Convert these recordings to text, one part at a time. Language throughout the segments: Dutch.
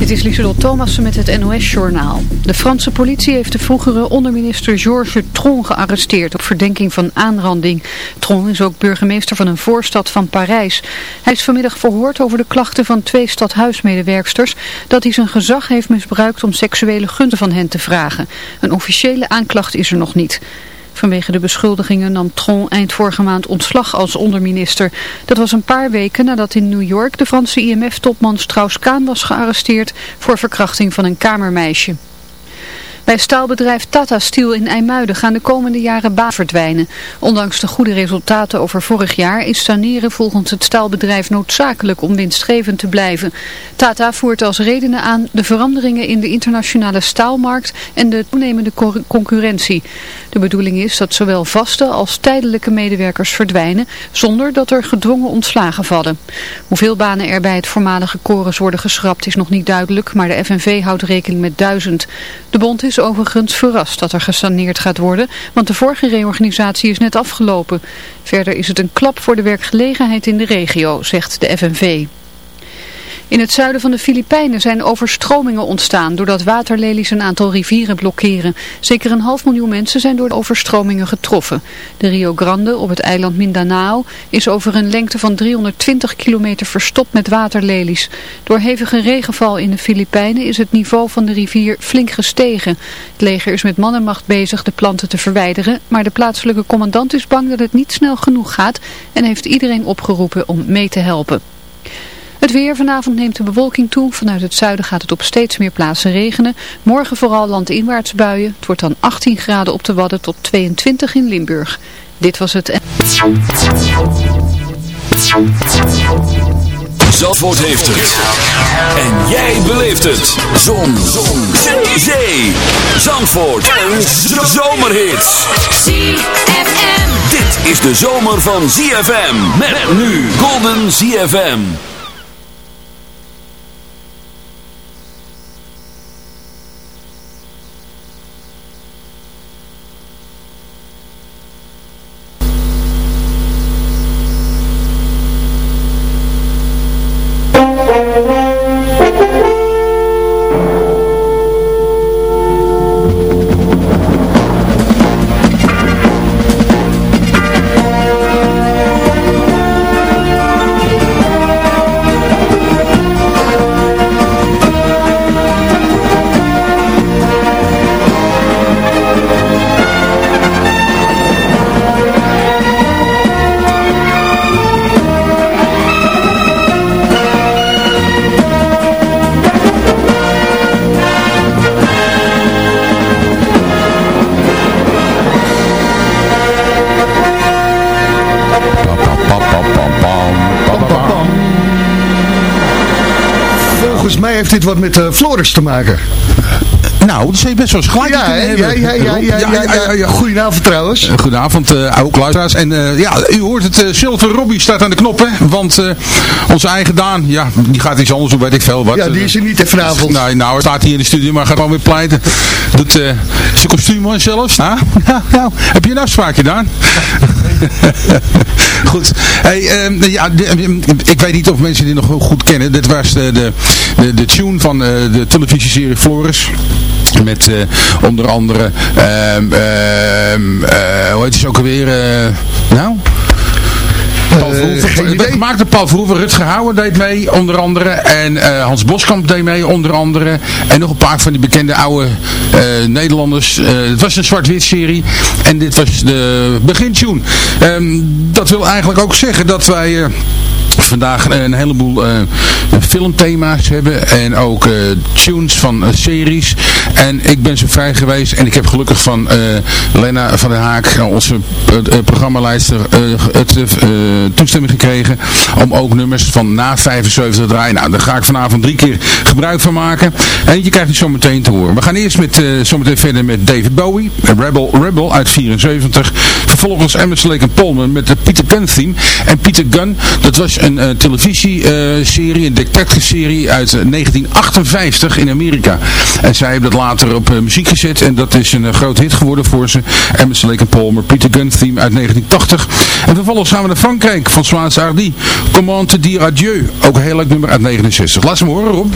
Dit is Lieselot Thomassen met het NOS-journaal. De Franse politie heeft de vroegere onderminister Georges Tron gearresteerd op verdenking van aanranding. Tron is ook burgemeester van een voorstad van Parijs. Hij is vanmiddag verhoord over de klachten van twee stadhuismedewerksters dat hij zijn gezag heeft misbruikt om seksuele gunten van hen te vragen. Een officiële aanklacht is er nog niet. Vanwege de beschuldigingen nam Tron eind vorige maand ontslag als onderminister. Dat was een paar weken nadat in New York de Franse IMF-topman Strauss-Kaan was gearresteerd voor verkrachting van een kamermeisje. Bij staalbedrijf Tata Steel in IJmuiden gaan de komende jaren banen verdwijnen. Ondanks de goede resultaten over vorig jaar is saneren volgens het staalbedrijf noodzakelijk om winstgevend te blijven. Tata voert als redenen aan de veranderingen in de internationale staalmarkt en de toenemende concurrentie. De bedoeling is dat zowel vaste als tijdelijke medewerkers verdwijnen zonder dat er gedwongen ontslagen vallen. Hoeveel banen er bij het voormalige Chorus worden geschrapt is nog niet duidelijk, maar de FNV houdt rekening met duizend. De bond is overigens verrast dat er gesaneerd gaat worden, want de vorige reorganisatie is net afgelopen. Verder is het een klap voor de werkgelegenheid in de regio, zegt de FNV. In het zuiden van de Filipijnen zijn overstromingen ontstaan doordat waterlelies een aantal rivieren blokkeren. Zeker een half miljoen mensen zijn door de overstromingen getroffen. De Rio Grande op het eiland Mindanao is over een lengte van 320 kilometer verstopt met waterlelies. Door hevige regenval in de Filipijnen is het niveau van de rivier flink gestegen. Het leger is met mannenmacht bezig de planten te verwijderen, maar de plaatselijke commandant is bang dat het niet snel genoeg gaat en heeft iedereen opgeroepen om mee te helpen. Het weer vanavond neemt de bewolking toe. Vanuit het zuiden gaat het op steeds meer plaatsen regenen. Morgen vooral landinwaarts buien. Het wordt dan 18 graden op de Wadden tot 22 in Limburg. Dit was het... Zandvoort heeft het. En jij beleeft het. Zon. Zon. Zee. Zandvoort. Een zomerhit. ZFM. Dit is de zomer van ZFM. Met nu Golden ZFM. Wat met uh, Floris te maken? Nou, dat zou je best wel eens gelijk ja, ja, ja, ja, ja, ja, Goedenavond trouwens. Uh, goedenavond, uh, oude luisteraars. En uh, ja, u hoort het, uh, Silver Robbie staat aan de knoppen. Want onze eigen Daan, ja, die gaat iets anders doen, weet ik veel wat. Ja, die is er niet vanavond. Nou, nou, hij staat hier in de studio, maar gaat gewoon weer pleiten. Doet zijn kostuum zelfs. Ja, ja. Heb je een afspraak gedaan? goed. Hey, um, ja, ik weet niet of mensen die nog goed kennen. Dit was de, de, de, de tune van de televisieserie Floris. Met uh, onder andere, uh, uh, hoe heet het ook alweer, nou... Paul Verhoeven, maakte Paul Verhoeven, Rutger Hauer deed mee, onder andere. En uh, Hans Boskamp deed mee, onder andere. En nog een paar van die bekende oude uh, Nederlanders. Uh, het was een zwart-wit serie. En dit was de begintune. Um, dat wil eigenlijk ook zeggen dat wij vandaag een heleboel uh, filmthema's hebben en ook uh, tunes van series. En ik ben zo vrij geweest en ik heb gelukkig van Lena van der Haak, onze programmaleider, het toestemming gekregen om ook nummers van na 75 te draaien. Nou, daar ga ik vanavond drie keer gebruik van maken. En je krijgt het zo meteen te horen. We gaan eerst met, zometeen verder met David Bowie, Rebel, Rebel uit 74. Vervolgens Emerson Lake Palmer met de Peter theme. En Peter Gunn, dat was een uh, televisieserie, een detective-serie uit 1958 in Amerika. En zij hebben dat later op muziek gezet en dat is een groot hit geworden voor ze. Emerson Lake Palmer, Peter Gunn theme uit 1980. En vervolgens gaan we naar Frankrijk van Swaans Hardy. Comment te dire adieu, ook een heel leuk nummer uit 69. Laat ze me horen Rob.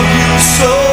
love you so.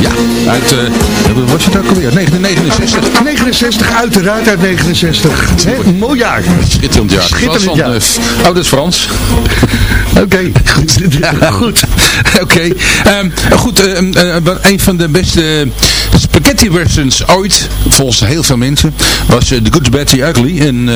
Ja, uit, wat was het ook alweer? 1969. 69, uiteraard uit 69. Hè, mooi jaar. Schitterend jaar. Schitterend jaar. oh, dat is Frans. Oké, goed. Ja, goed. Oké. Ehm, goed, ehm, eh, een van de beste spaghetti westerns ooit, volgens heel veel mensen, was eh, The Good, Bad, The Ugly. En eh,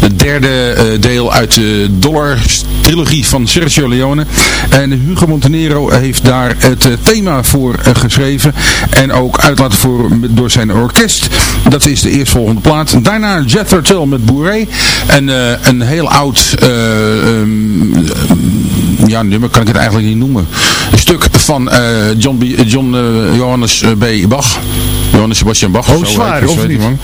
het derde deel uit de Dollar trilogie van Sergio Leone. En Hugo Montenero heeft daar het thema voor geschreven. En ook uit laten voeren met- door zijn orkest. Dat is de eerstvolgende plaat. Daarna Jethro Tull met Bourré. En eh, een heel oud... ehm, ja, nummer kan ik het eigenlijk niet noemen. Een stuk van eh, John, John Johannes B. Bach. Johannes Sebastian Bach. Oh, zwaar, of niet? man.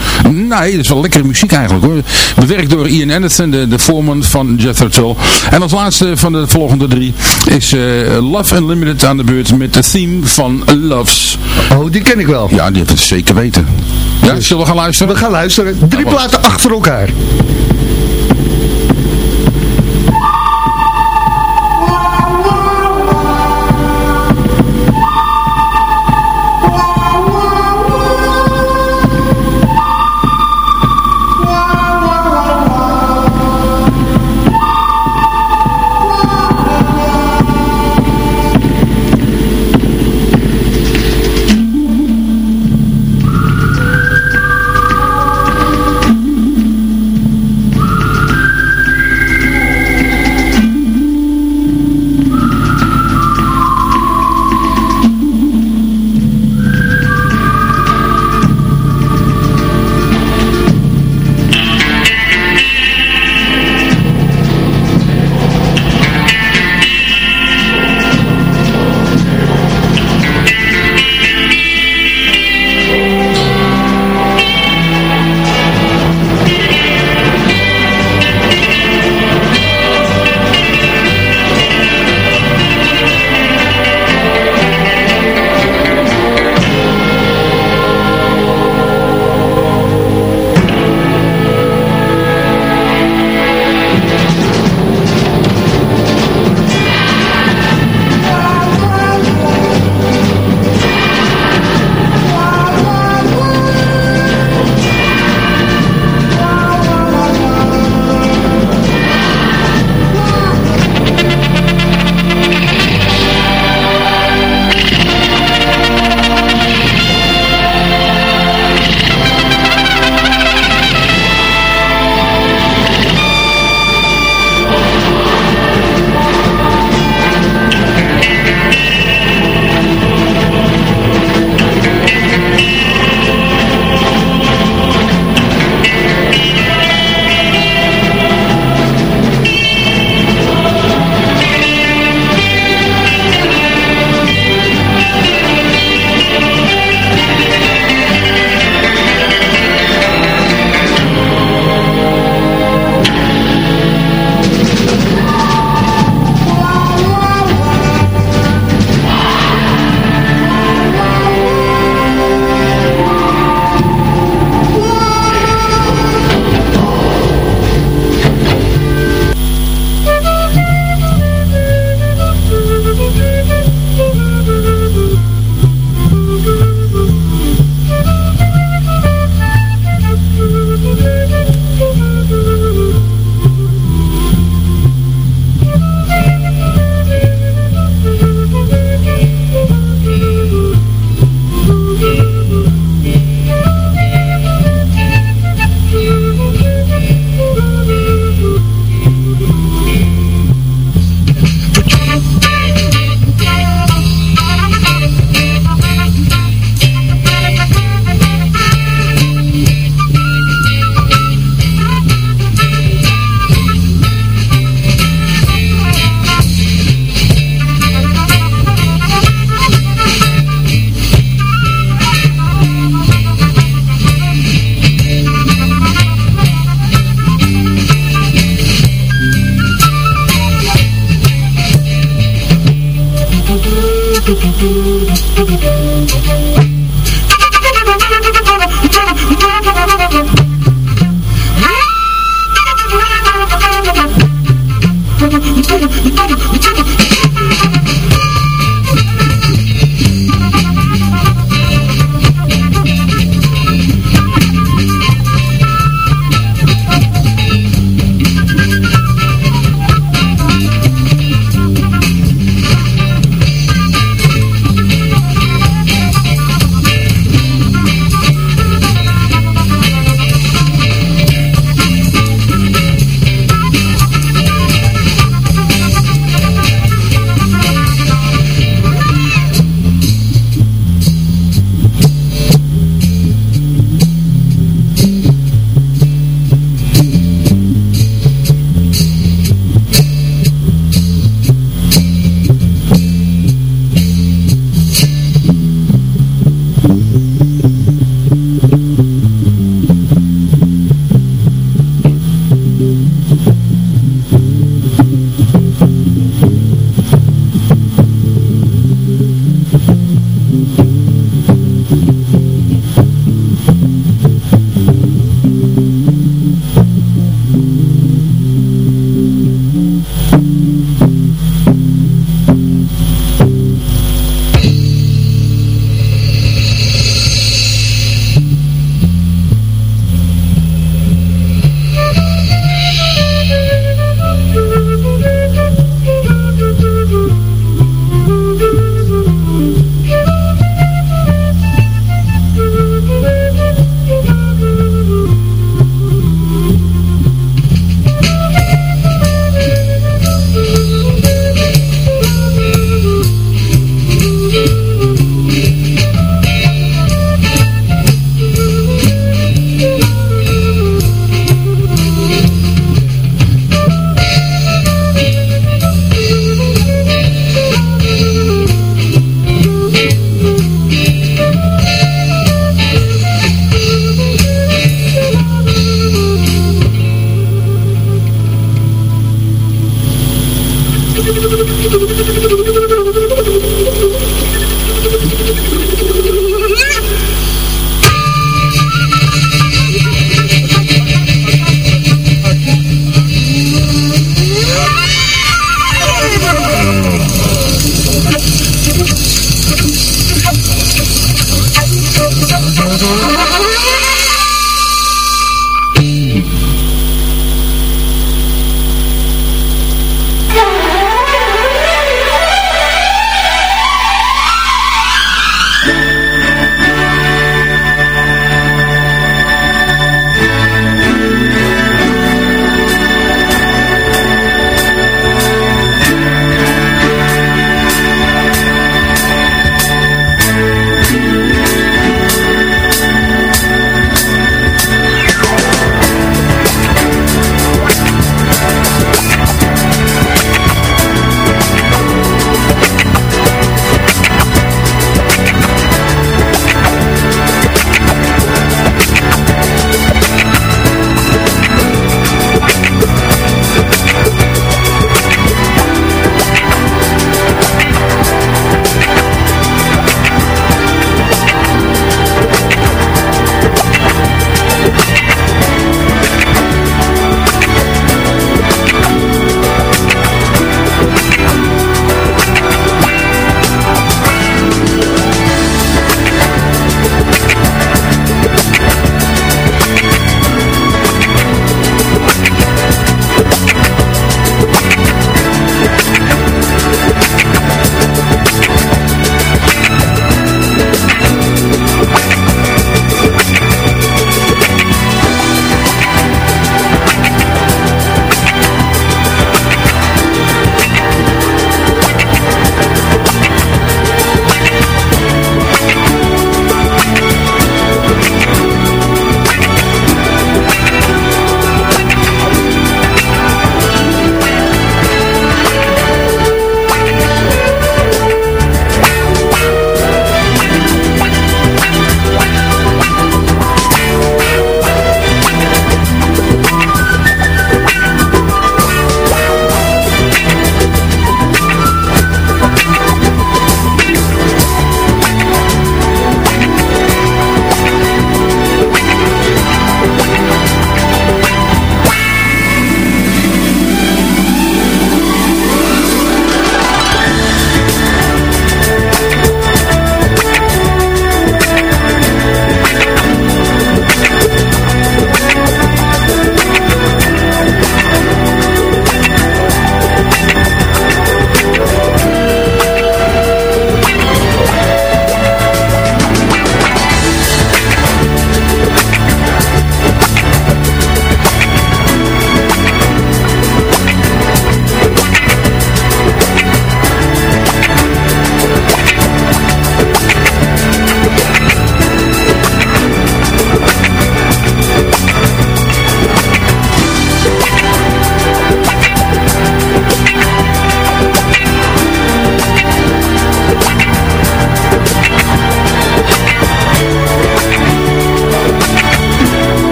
Nee, dat is wel lekkere muziek eigenlijk hoor. Bewerkt door Ian Anderson, de, de voorman van Jethro Tull. En als laatste van de volgende drie is eh, Love Unlimited aan de beurt met de theme van Loves. Oh, die ken ik wel. Ja, die heeft het zeker weten. Ja, zullen we gaan luisteren? We gaan luisteren. Drie Nou, platen achter elkaar.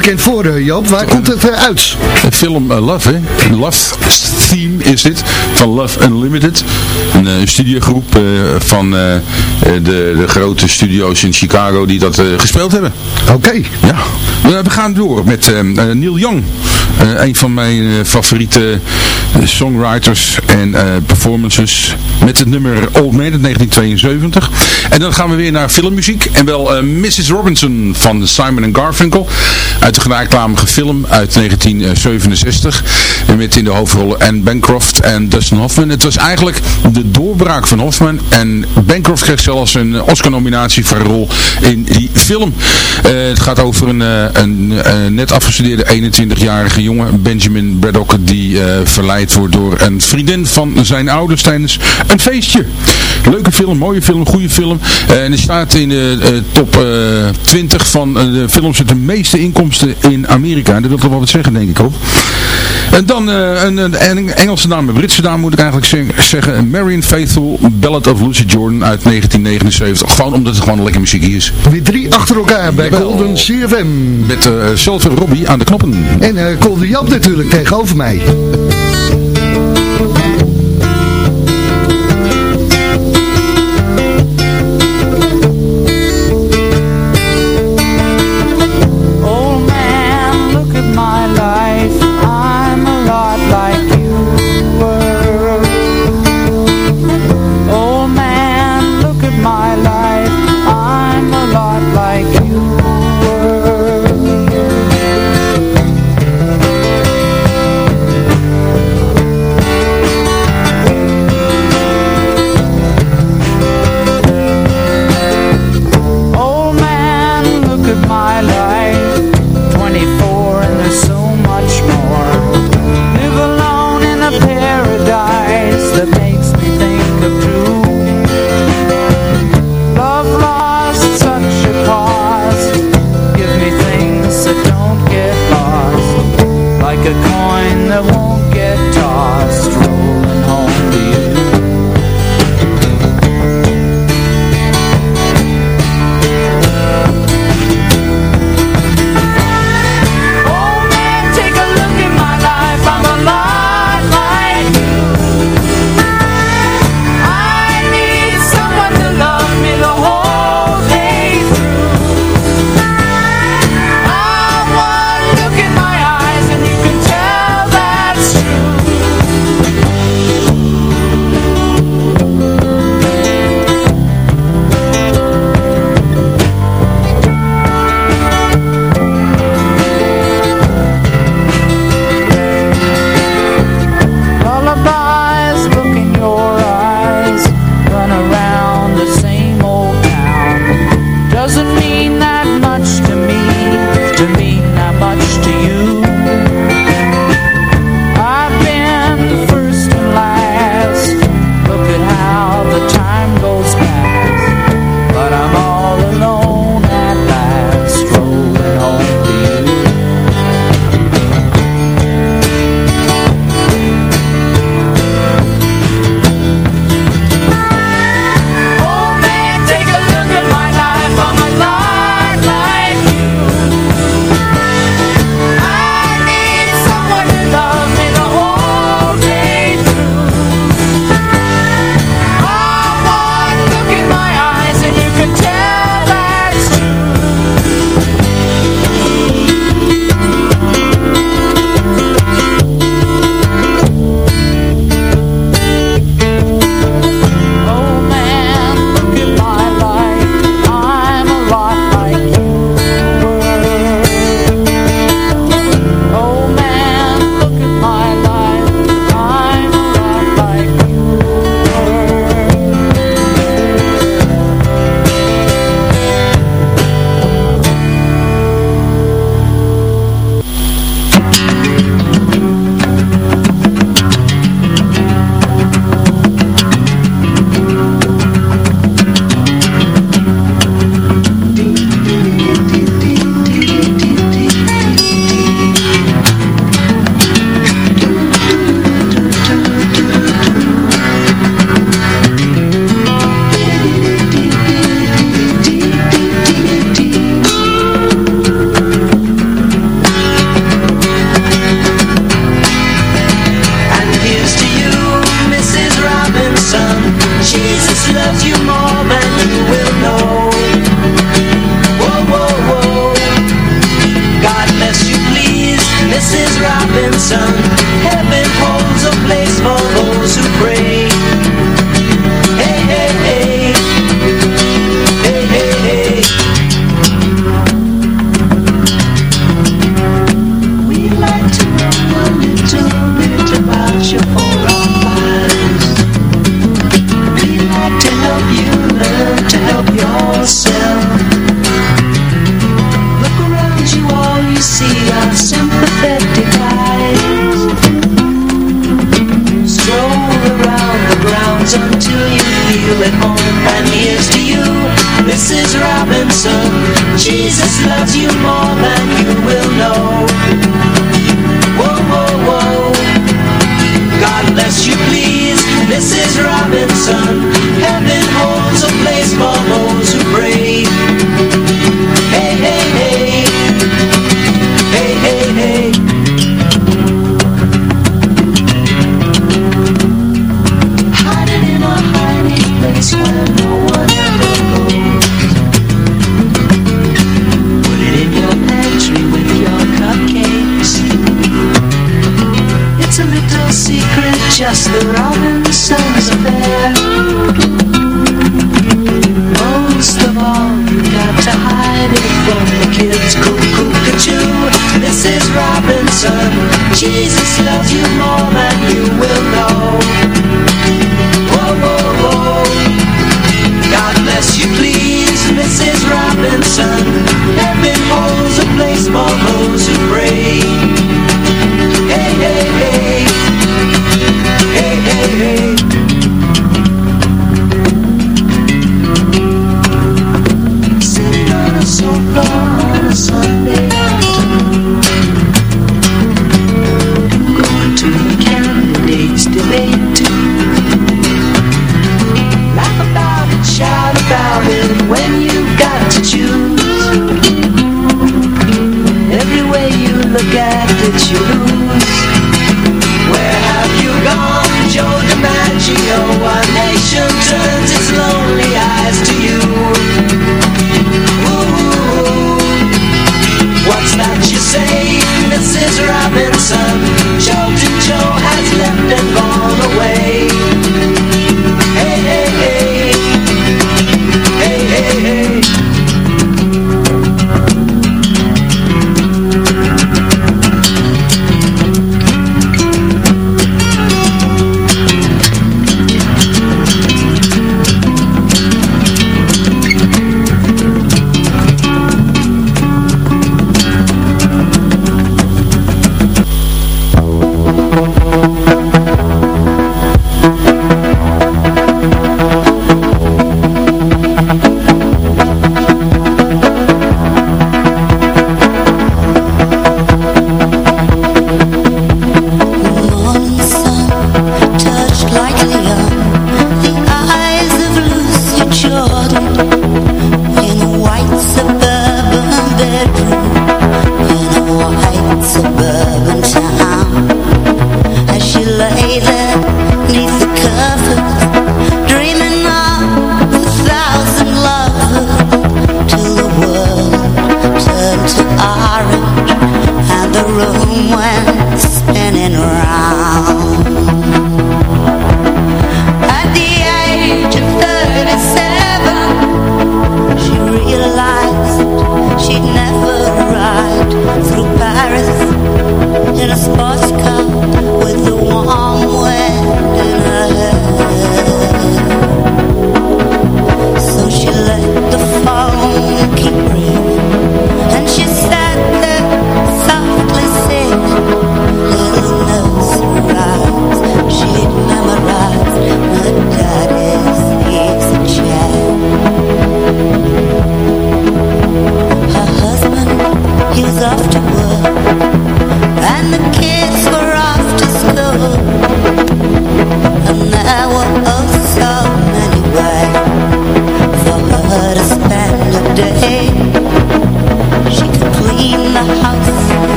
Bekend voor, uh, Joop. Waar komt het uh, uit? De film uh, Love, hè? Love Theme is dit. Van Love Unlimited. Een, een studiogroep van de, de grote studio's in Chicago die dat gespeeld hebben. Oké. Ja. we gaan door met Neil Young. een van mijn favoriete songwriters en performances. Met het nummer Old Man uit 1972. En dan gaan we weer naar filmmuziek. En wel Mrs. Robinson van Simon Garfunkel. Uit de gelijknamige film uit 1967. Met in de hoofdrollen Anne Bancroft en Dustin Hoffman. Het was eigenlijk de doorbraak van Hoffman. En Bancroft kreeg zelfs een Oscar-nominatie voor een rol in die film. Uh, het gaat over een, een uh, net afgestudeerde 21-jarige jongen, Benjamin Braddock, die verleid wordt door een vriendin van zijn ouders tijdens een feestje. Leuke film, mooie film, goede film. en het staat in de top 20 van de films met de meeste inkomsten in Amerika. Dat wil toch wel wat zeggen, denk ik ook. En dan uh, een, een, Engelse naam, een Britse naam moet ik eigenlijk zeggen. Marion Faithful, Ballad of Lucy Jordan uit 1979. Gewoon omdat het gewoon lekker muziek is. Weer drie achter elkaar bij Golden CFM. Met uh, Silver Robbie aan de knoppen. En uh, Golden Jap natuurlijk tegenover mij.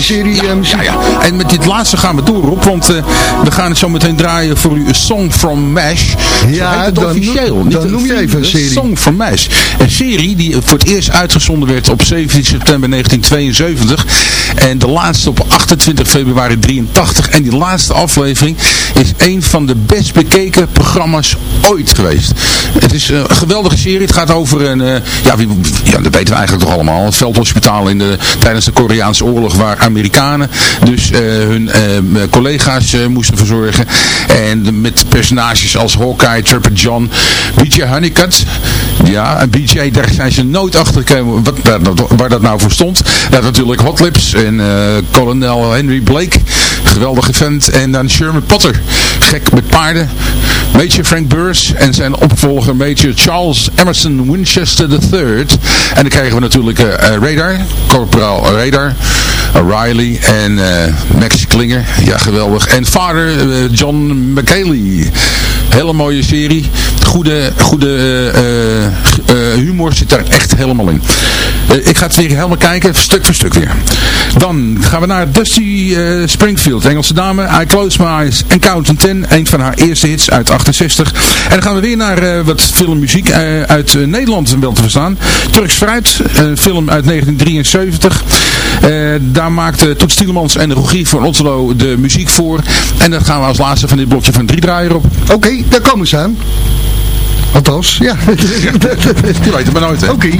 En laatste gaan we door op, want eh, we gaan het zo meteen draaien voor u A Song from Mash. Ja, het dan officieel. noem- dan noem je even een serie. Song from Mash. Een serie die voor het eerst uitgezonden werd op 17 september 1972 en de laatste op 28 februari 83. En die laatste aflevering is een van de best bekeken programma's ooit geweest. Het is een geweldige serie. Het gaat over een, eh, ja, wie, ja, dat weten we eigenlijk toch allemaal. Een veldhospitaal in de, tijdens de Koreaanse oorlog waar Amerikanen dus eh, hun eh, collega's eh, moesten verzorgen. En met personages als Hawkeye, Trapper John, BJ Honeycutt. Ja, en BJ, daar zijn ze nooit achter gekomen wat, waar, dat- dat nou voor stond. Ja, natuurlijk Hot Lips en eh, kolonel Henry Blake. Geweldige vent. En dan Sherman Potter gek met paarden. Major Frank Burrs en zijn opvolger Major Charles Emerson Winchester III. En dan krijgen we natuurlijk eh, eh, Radar, corporaal Radar, eh, Riley en Max Klinger. Ja, geweldig. En vader John McKayley. Hele mooie serie. Goede, goede humor zit daar echt helemaal in. ik ga het weer helemaal kijken, stuk voor stuk weer. Dan gaan we naar Dusty Springfield, Engelse dame. I Close My Eyes, Encounter Ten. Een van haar eerste hits uit 68. En dan gaan we weer naar eh, wat filmmuziek eh, uit eh, Nederland wel te verstaan. Turks Fruit, een film uit 1973. daar maakte Toet Stielemans en Rogier van Otterlo de muziek voor. En dat gaan we als laatste van dit blokje van drie draaien op. Oké, daar komen ze aan. Althans, ja. Je weet het maar nooit, hè. Oké.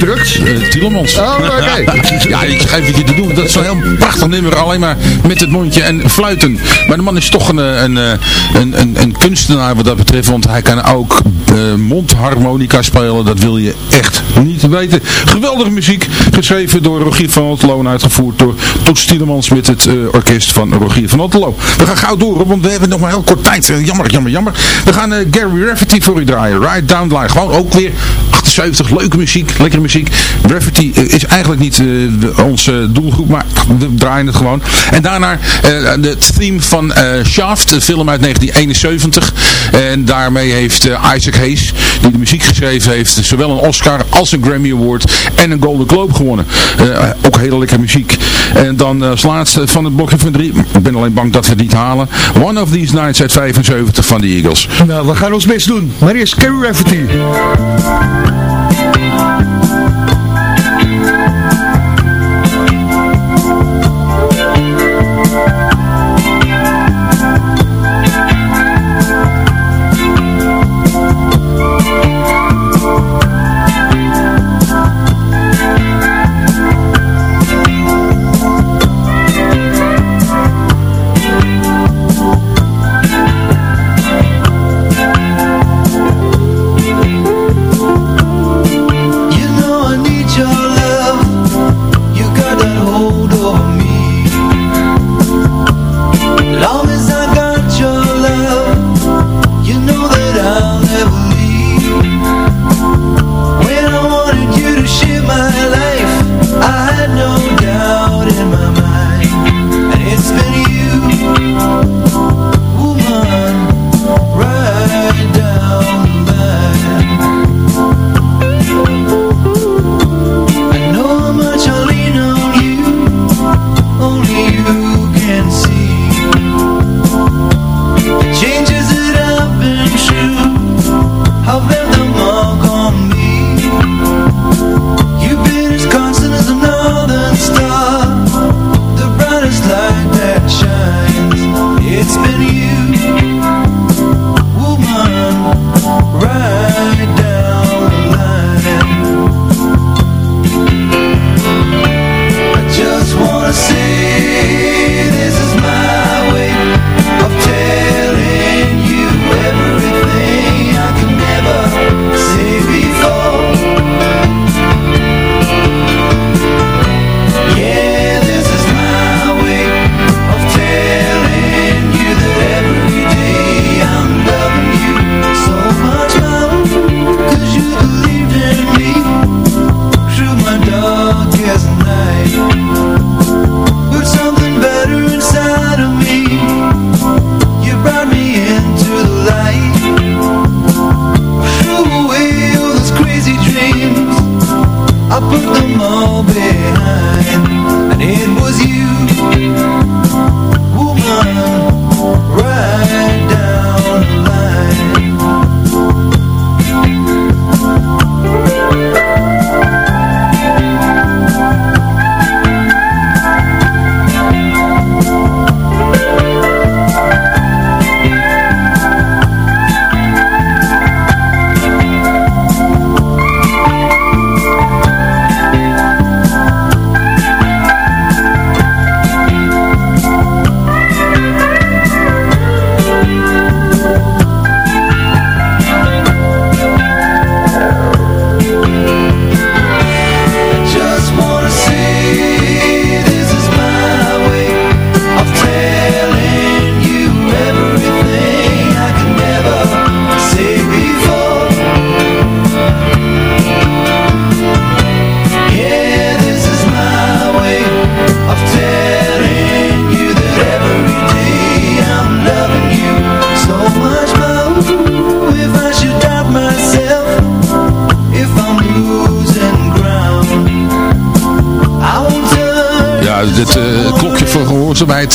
Gedrukt? Uh, Tielemans. Oh, oké. ja, ik geef het je te doen. Dat is zo'n heel prachtig nummer. Alleen maar met het mondje en fluiten. Maar de man is toch een, een, een, een, een kunstenaar wat dat betreft. Want hij kan ook uh, mondharmonica spelen. Dat wil je echt niet weten. Geweldige muziek. Geschreven door Rogier van Otterlo en uitgevoerd door Toets Tielemans met het uh, orkest van Rogier van Otterlo. We gaan gauw door, want we hebben nog maar heel kort tijd. jammer, jammer, jammer. We gaan Gary Rafferty voor u draaien. Ride Down the Line. Gewoon ook weer 78. Leuke muziek, lekkere muziek. Rafferty is eigenlijk niet onze doelgroep, maar we draaien het gewoon. En daarna het theme van Shaft, de film uit 1971. En daarmee heeft Isaac Hayes, die de muziek geschreven heeft, zowel een Oscar als een Grammy Award en een Golden Globe gewonnen. ook hele lekkere muziek. En dan als laatste van het blokje van drie, ik ben alleen bang dat we het niet halen. One of These Nights uit 75 van de Eagles. Nou, we gaan ons best doen. Maar eerst Carrie Rafferty. Oh,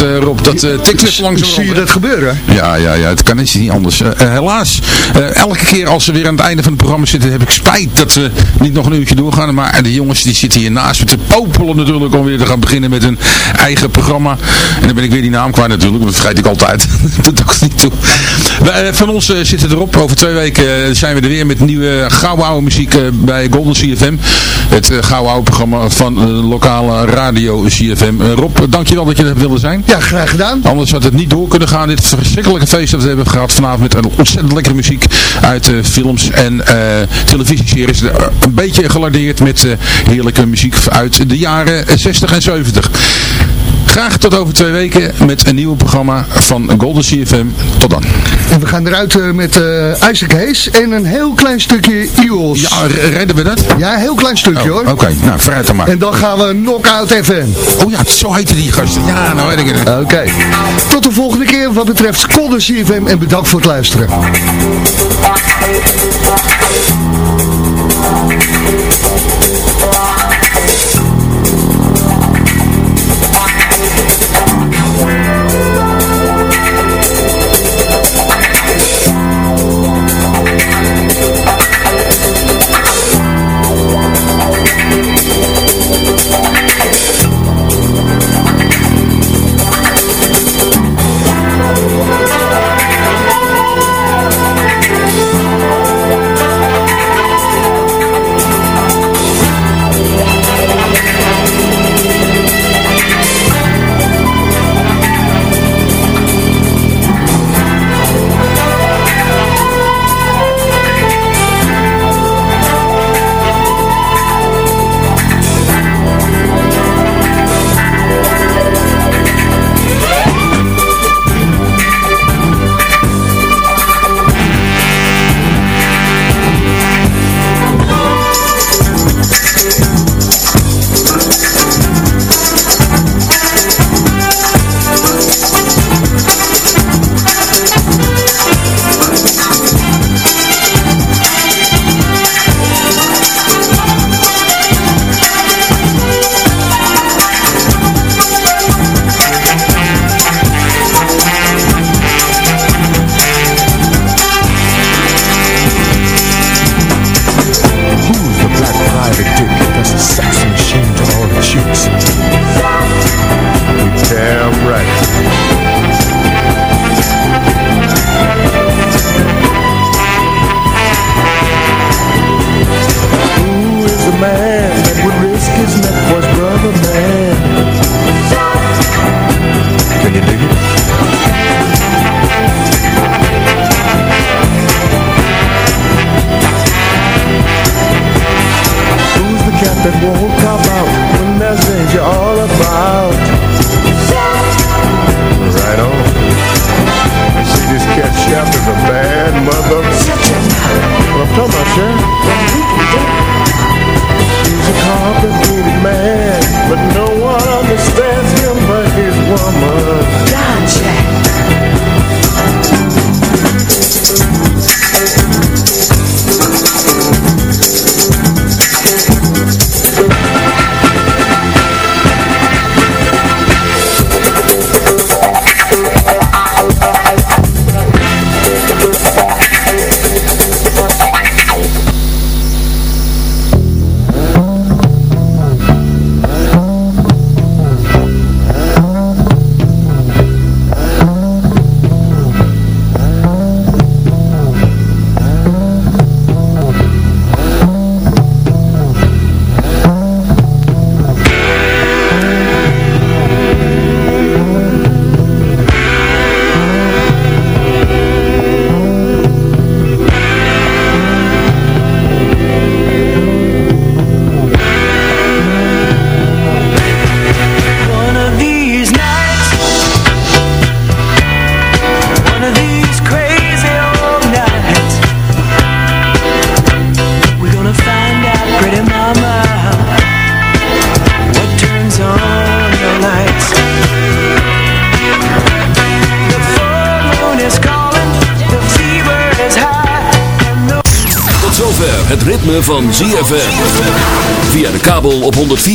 Rob. Dat uh, tikt langzaam Zie je dat gebeuren? Ja, ja, ja. Het kan niet anders. Uh, helaas, elke keer als we weer aan het einde van het programma zitten, heb ik spijt dat we niet nog een uurtje doorgaan. Maar de jongens die zitten hier naast me te popelen natuurlijk om weer te gaan beginnen met hun eigen programma. En dan ben ik weer die naam kwijt natuurlijk, dat vergeet ik altijd. dat doe ik niet toe. van ons zitten erop. Over twee weken zijn we er weer met nieuwe gouden oude muziek bij Golden CFM. Het gouden oude programma van lokale radio CFM. Rob, dankjewel dat je er wilde zijn. Ja, graag Anders had het niet door kunnen gaan. Dit verschrikkelijke feest dat we hebben gehad vanavond met een ontzettend lekkere muziek uit uh, films en uh, televisieseries. Een beetje gelardeerd met heerlijke muziek uit de jaren 60 en 70. Graag tot over twee weken met een nieuw programma van Golden CFM. Tot dan. En we gaan eruit uh, met uh, Isaac Hayes en een heel klein stukje Eagles. Ja, redden we dat? Ja, een heel klein stukje oh, hoor. Oké, okay. nou vooruit dan maar. En dan gaan we Knockout FM. Oh ja, zo heette die gasten. Ja, nou weet ik het. Oké. Okay. Tot de volgende keer wat betreft Golden CFM en bedankt voor het luisteren.